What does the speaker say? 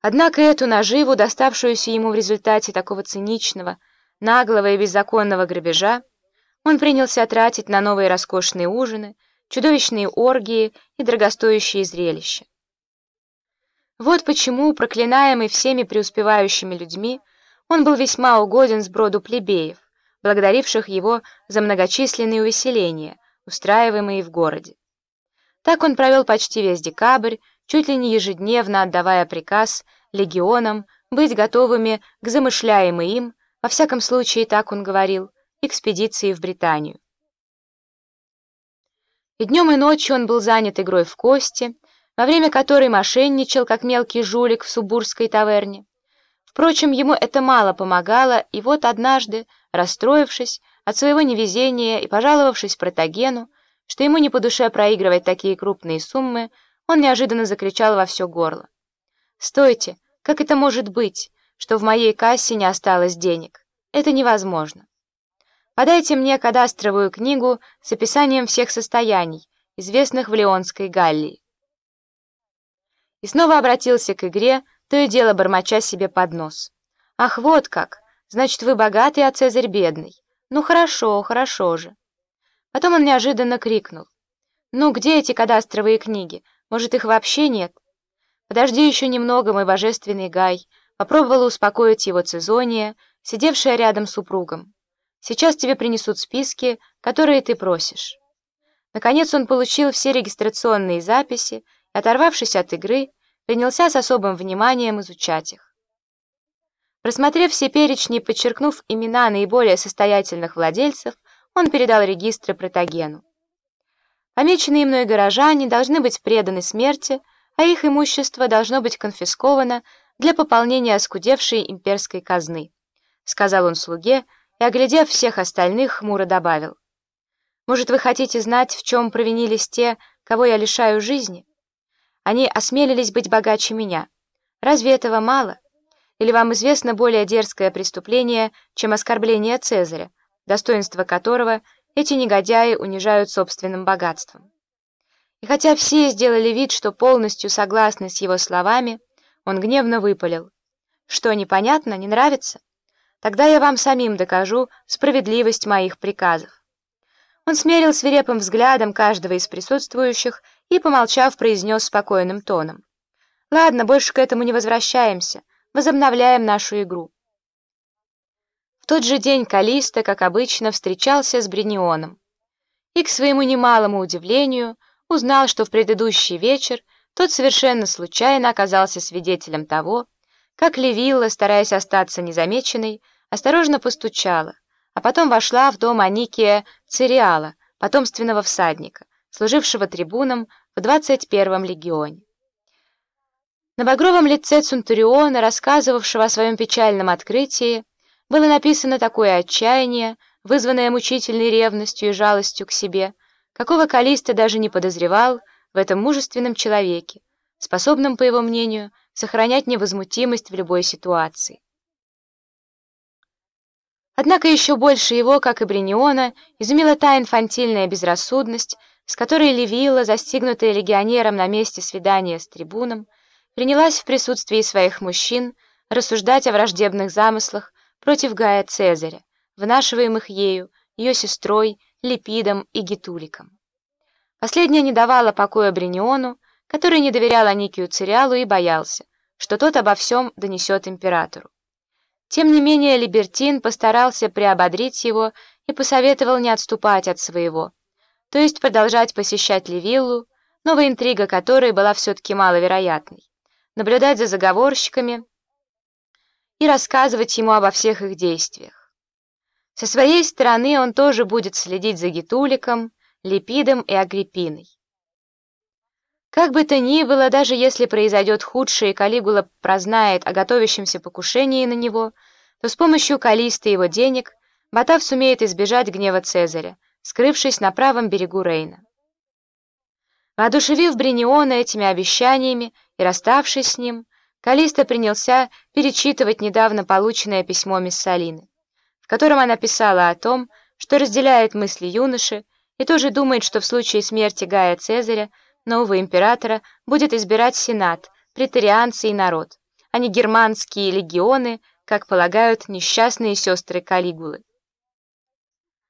Однако эту наживу, доставшуюся ему в результате такого циничного, наглого и беззаконного грабежа, он принялся тратить на новые роскошные ужины, чудовищные оргии и дорогостоящие зрелища. Вот почему, проклинаемый всеми преуспевающими людьми, он был весьма угоден сброду плебеев, благодаривших его за многочисленные увеселения, устраиваемые в городе. Так он провел почти весь декабрь, чуть ли не ежедневно отдавая приказ легионам быть готовыми к замышляемой им, во всяком случае, так он говорил, экспедиции в Британию. И днем и ночью он был занят игрой в кости, во время которой мошенничал, как мелкий жулик в Субурской таверне. Впрочем, ему это мало помогало, и вот однажды, расстроившись от своего невезения и пожаловавшись Протагену, что ему не по душе проигрывать такие крупные суммы, он неожиданно закричал во все горло. «Стойте! Как это может быть, что в моей кассе не осталось денег? Это невозможно. Подайте мне кадастровую книгу с описанием всех состояний, известных в Леонской Галлии». И снова обратился к игре, то и дело бормоча себе под нос. «Ах, вот как! Значит, вы богатый, а Цезарь бедный. Ну хорошо, хорошо же». Потом он неожиданно крикнул. «Ну, где эти кадастровые книги? Может, их вообще нет?» «Подожди еще немного, мой божественный Гай», попробовала успокоить его Цезония, сидевшая рядом с супругом. «Сейчас тебе принесут списки, которые ты просишь». Наконец он получил все регистрационные записи и, оторвавшись от игры, принялся с особым вниманием изучать их. Просмотрев все перечни и подчеркнув имена наиболее состоятельных владельцев, он передал регистры Протагену. Помеченные мной горожане должны быть преданы смерти, а их имущество должно быть конфисковано для пополнения оскудевшей имперской казны, сказал он слуге и, оглядев всех остальных, хмуро добавил. Может, вы хотите знать, в чем провинились те, кого я лишаю жизни? Они осмелились быть богаче меня. Разве этого мало? Или вам известно более дерзкое преступление, чем оскорбление Цезаря, достоинство которого эти негодяи унижают собственным богатством? И хотя все сделали вид, что полностью согласны с его словами, он гневно выпалил. Что, непонятно, не нравится? Тогда я вам самим докажу справедливость моих приказов. Он смерил свирепым взглядом каждого из присутствующих и, помолчав, произнес спокойным тоном. «Ладно, больше к этому не возвращаемся. Возобновляем нашу игру». Тот же день Калиста, как обычно, встречался с Бринионом. И, к своему немалому удивлению, узнал, что в предыдущий вечер тот совершенно случайно оказался свидетелем того, как Левилла, стараясь остаться незамеченной, осторожно постучала, а потом вошла в дом Аникия Цириала, потомственного всадника, служившего трибуном в 21-м легионе. На багровом лице Цунтуриона, рассказывавшего о своем печальном открытии, было написано такое отчаяние, вызванное мучительной ревностью и жалостью к себе, какого Калиста даже не подозревал в этом мужественном человеке, способном, по его мнению, сохранять невозмутимость в любой ситуации. Однако еще больше его, как и Бриниона, изумила та инфантильная безрассудность, с которой Левилла, застигнутая легионером на месте свидания с трибуном, принялась в присутствии своих мужчин рассуждать о враждебных замыслах против Гая Цезаря, вынашиваемых ею, ее сестрой, Липидом и Гитуликом. Последняя не давала покоя Бриниону, который не доверял Аникию Цириалу и боялся, что тот обо всем донесет императору. Тем не менее Либертин постарался приободрить его и посоветовал не отступать от своего, то есть продолжать посещать Левиллу, новая интрига которой была все-таки маловероятной, наблюдать за заговорщиками и рассказывать ему обо всех их действиях. Со своей стороны он тоже будет следить за Гитуликом, Липидом и Агриппиной. Как бы то ни было, даже если произойдет худшее и Калигула прознает о готовящемся покушении на него, то с помощью Калиста и его денег Батав сумеет избежать гнева Цезаря, скрывшись на правом берегу Рейна. Воодушевив Бриниона этими обещаниями и расставшись с ним, Калиста принялся перечитывать недавно полученное письмо Миссалины, в котором она писала о том, что разделяет мысли юноши и тоже думает, что в случае смерти Гая Цезаря нового императора будет избирать Сенат, претарианцы и народ, а не германские легионы, как полагают несчастные сестры Калигулы.